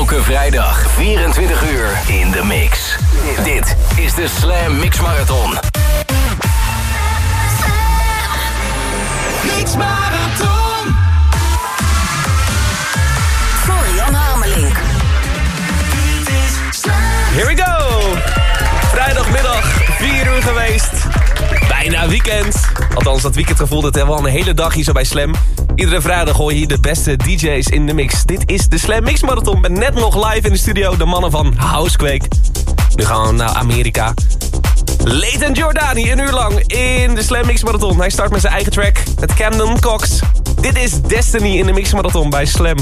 Elke vrijdag 24 uur in de mix. Dit is de Slam Mix Marathon. Mix Marathon. Florian Hamelink. Here we go! Vrijdagmiddag, 4 uur geweest. Bijna weekend. Althans, dat weekendgevoel dat hebben we al een hele dag hier zo bij Slam. Iedere vrijdag hoor je hier de beste DJ's in de mix. Dit is de Slam Mix Marathon met net nog live in de studio de mannen van Housequake. Nu gaan we naar Amerika. Leighton Jordani, een uur lang in de Slam Mix Marathon. Hij start met zijn eigen track, met Camden Cox. Dit is Destiny in de Mix Marathon bij Slam.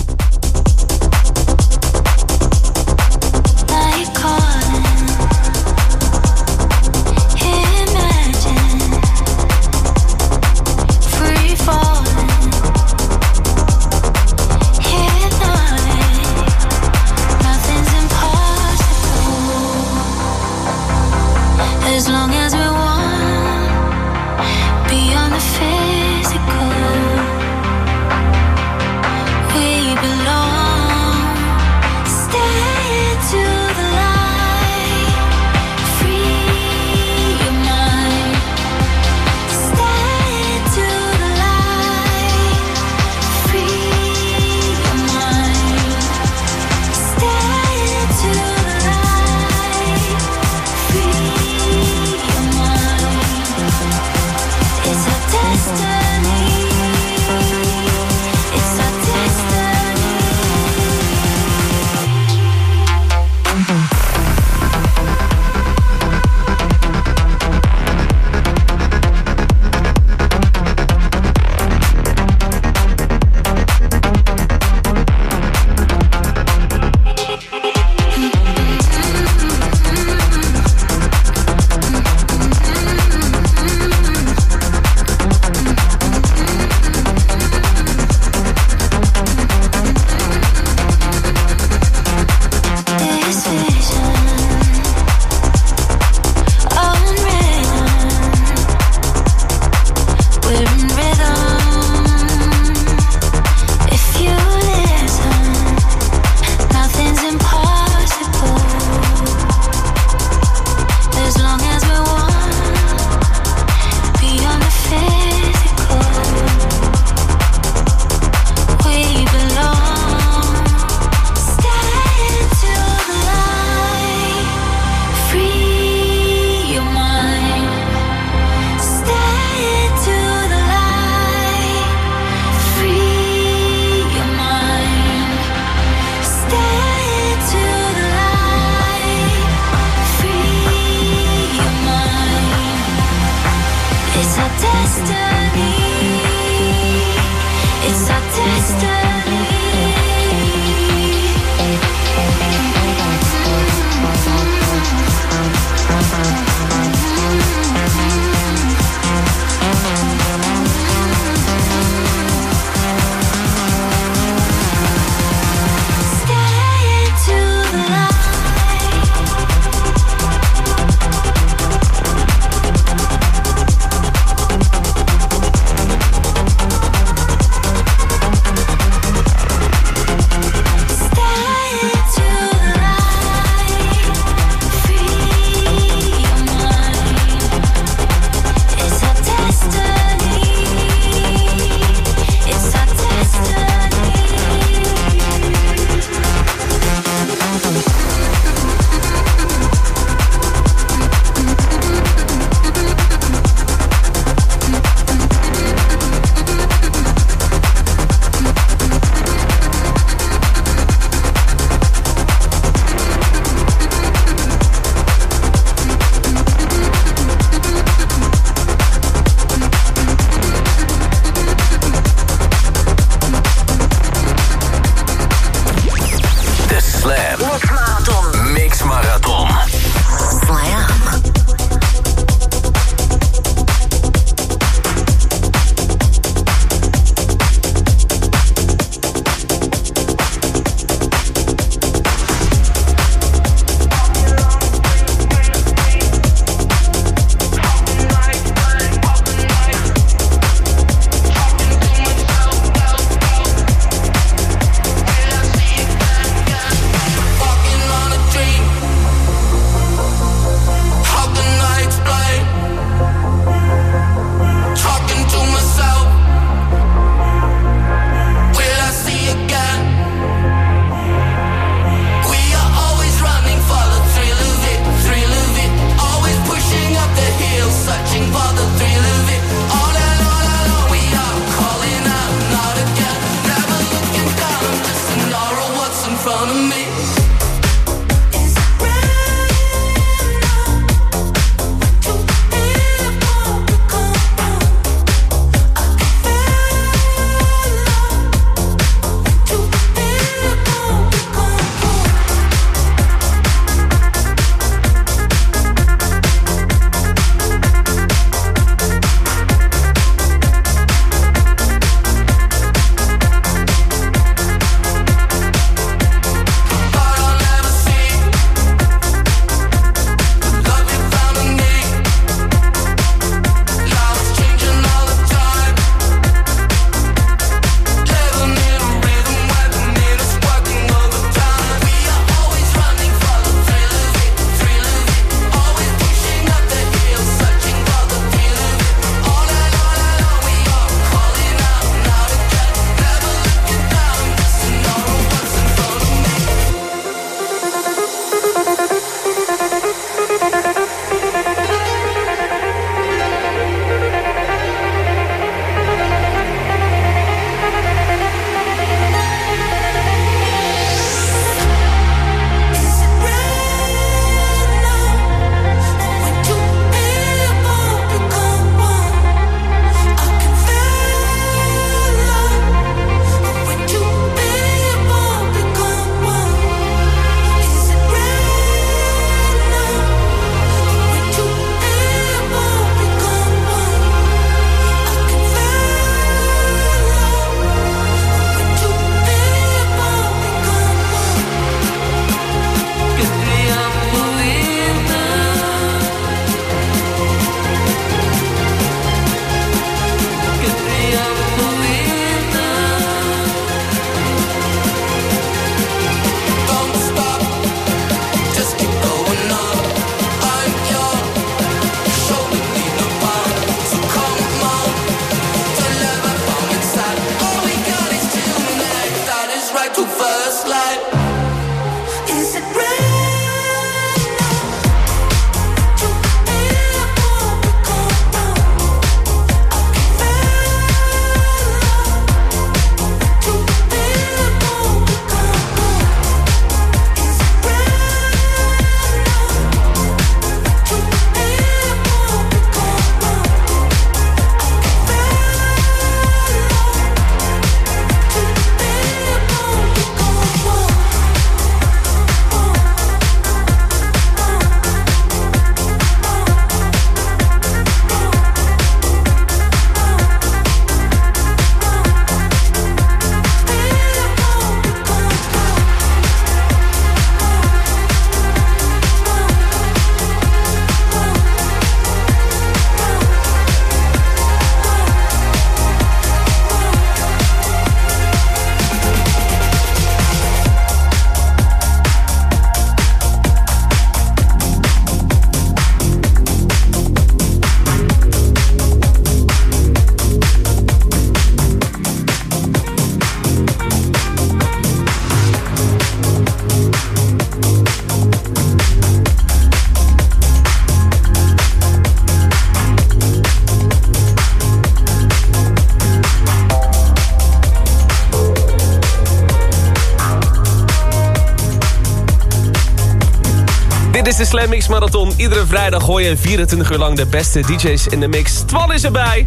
Marathon. Iedere vrijdag hoor je 24 uur lang de beste DJ's in de mix. Twan is erbij.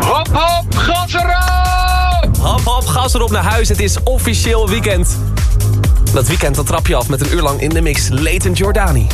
Hop, hop, gas erop! Hop, hop, gas erop naar huis. Het is officieel weekend. Dat weekend dat trap je af met een uur lang in de mix. Leighton Jordani.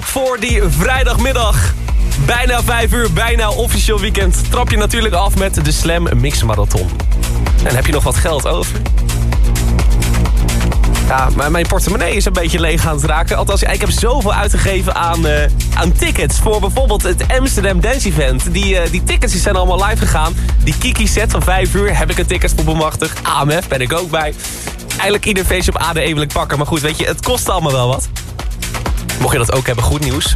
Voor die vrijdagmiddag. Bijna 5 uur, bijna officieel weekend. Trap je natuurlijk af met de Slam Mix Marathon. En heb je nog wat geld over? Ja, maar mijn portemonnee is een beetje leeg aan het raken. Althans, ik heb zoveel uitgegeven aan, eh, aan tickets. Voor bijvoorbeeld het Amsterdam Dance Event. Die, eh, die tickets die zijn allemaal live gegaan. Die Kiki set van 5 uur heb ik een ticket voor bemachtigd. AMF ben ik ook bij. Eigenlijk ieder feestje op ADE wil pakken. Maar goed, weet je, het kost allemaal wel wat. Mocht je dat ook hebben, goed nieuws.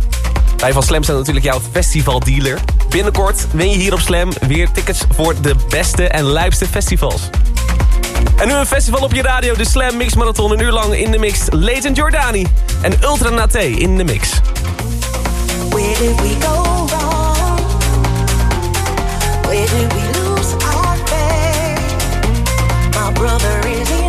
Wij van Slam zijn natuurlijk jouw festivaldealer. Binnenkort win je hier op Slam weer tickets voor de beste en lijpste festivals. En nu een festival op je radio, de Slam Mix Marathon. Een uur lang in de mix. Legend Jordani en Ultra Nate in de mix. Where we go wrong? Where we lose our? My brother is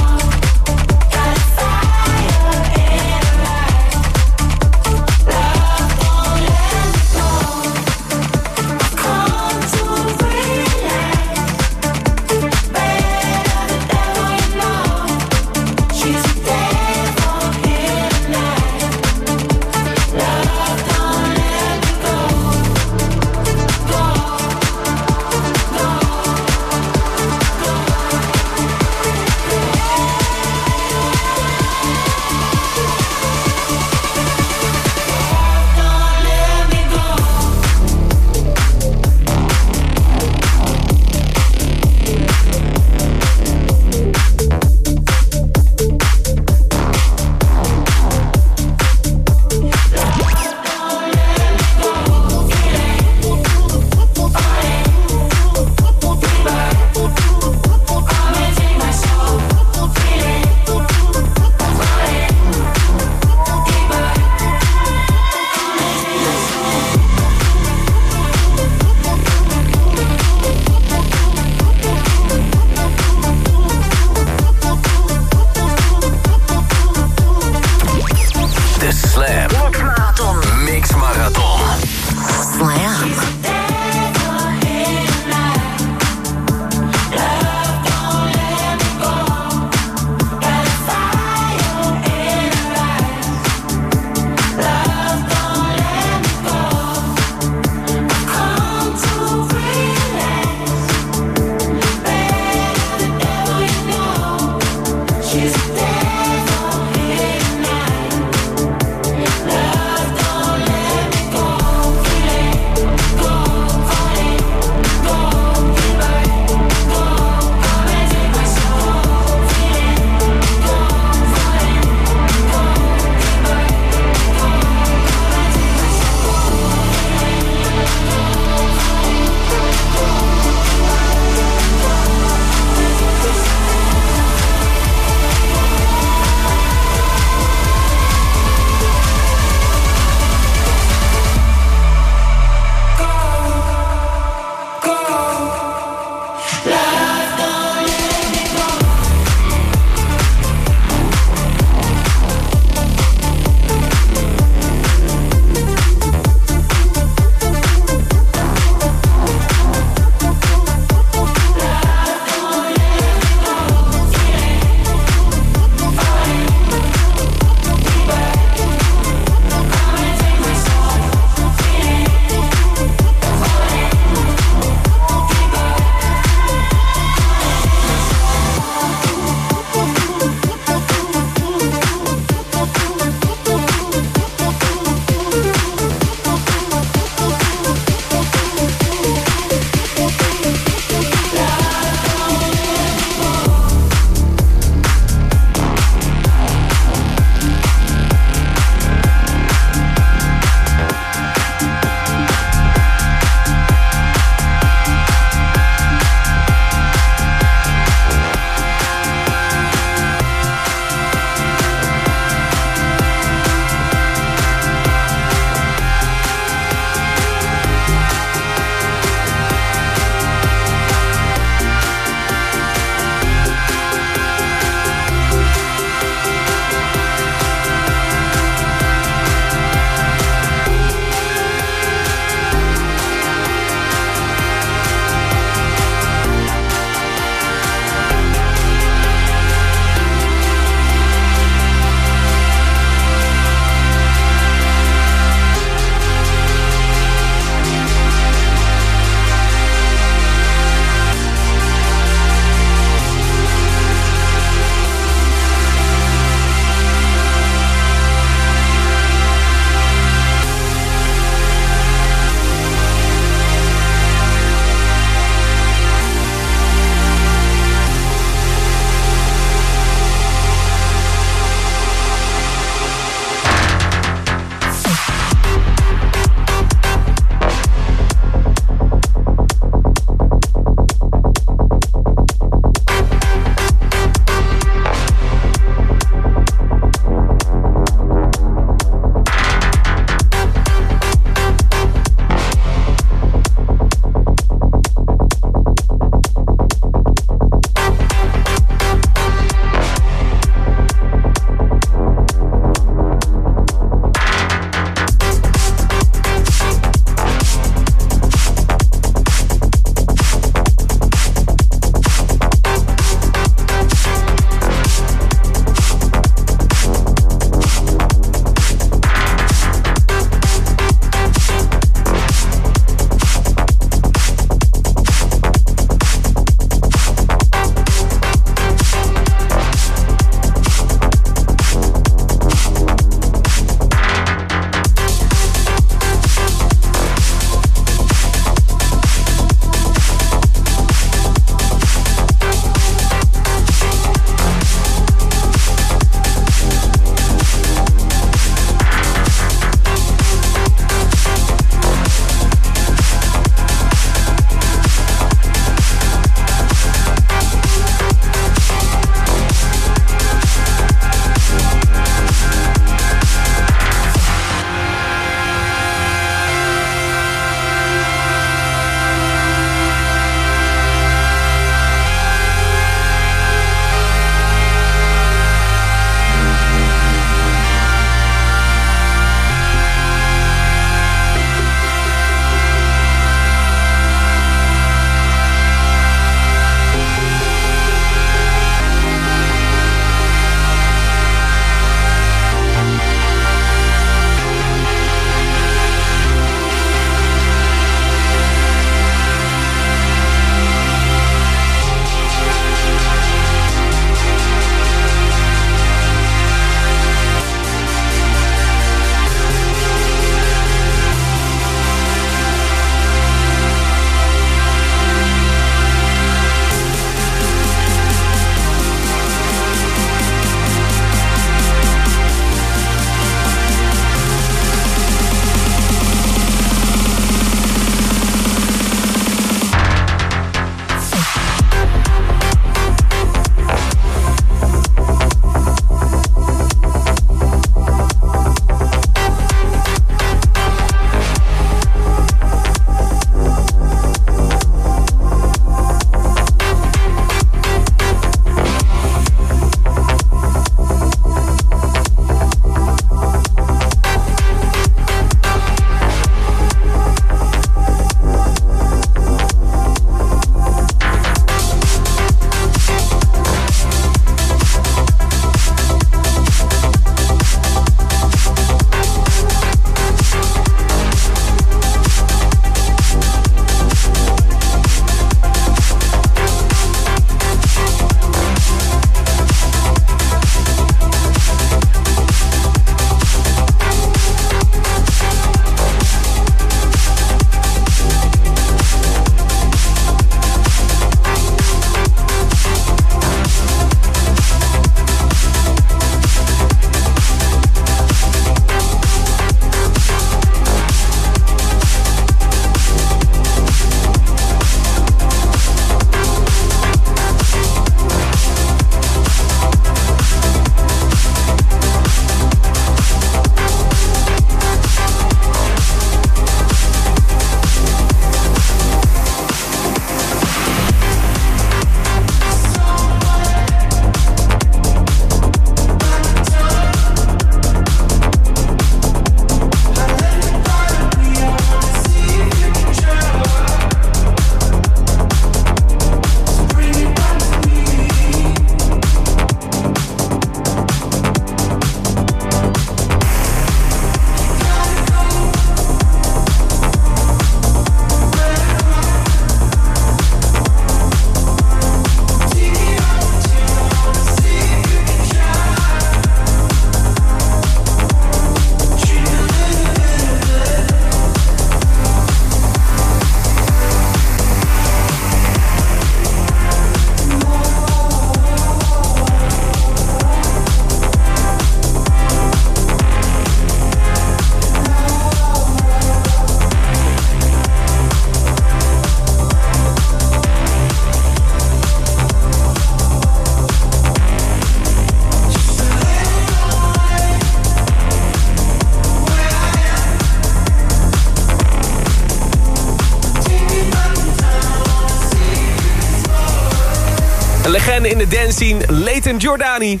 in de dance scene, Leighton Jordani.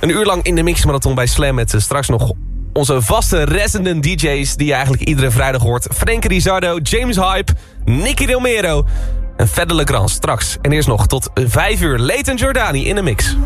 Een uur lang in de mixmarathon bij Slam met eh, straks nog onze vaste resident DJ's... die je eigenlijk iedere vrijdag hoort. Frank Rizardo, James Hype, Nicky Romero en Fedde Legrand straks. En eerst nog tot 5 uur Leighton Jordani in de mix.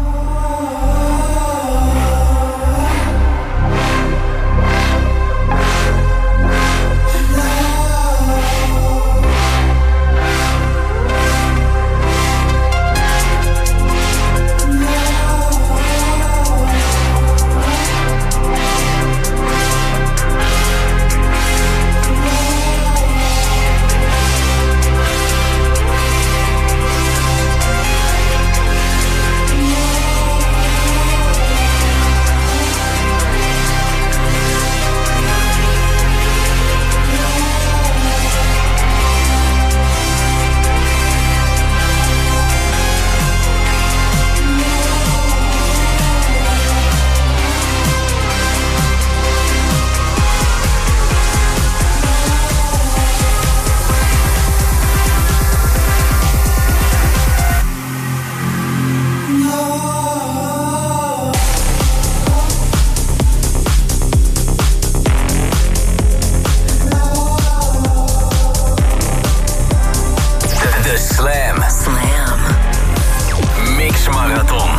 Marathon.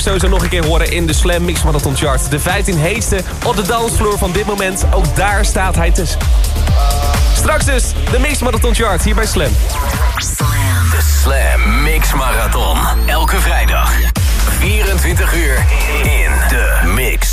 Straks sowieso nog een keer horen in de Slam Mix Marathon Chart. De 15 heetste op de dansvloer van dit moment. Ook daar staat hij tussen. Straks dus de Mix Marathon Chart hier bij Slam. De Slam Mix Marathon. Elke vrijdag. 24 uur in de mix.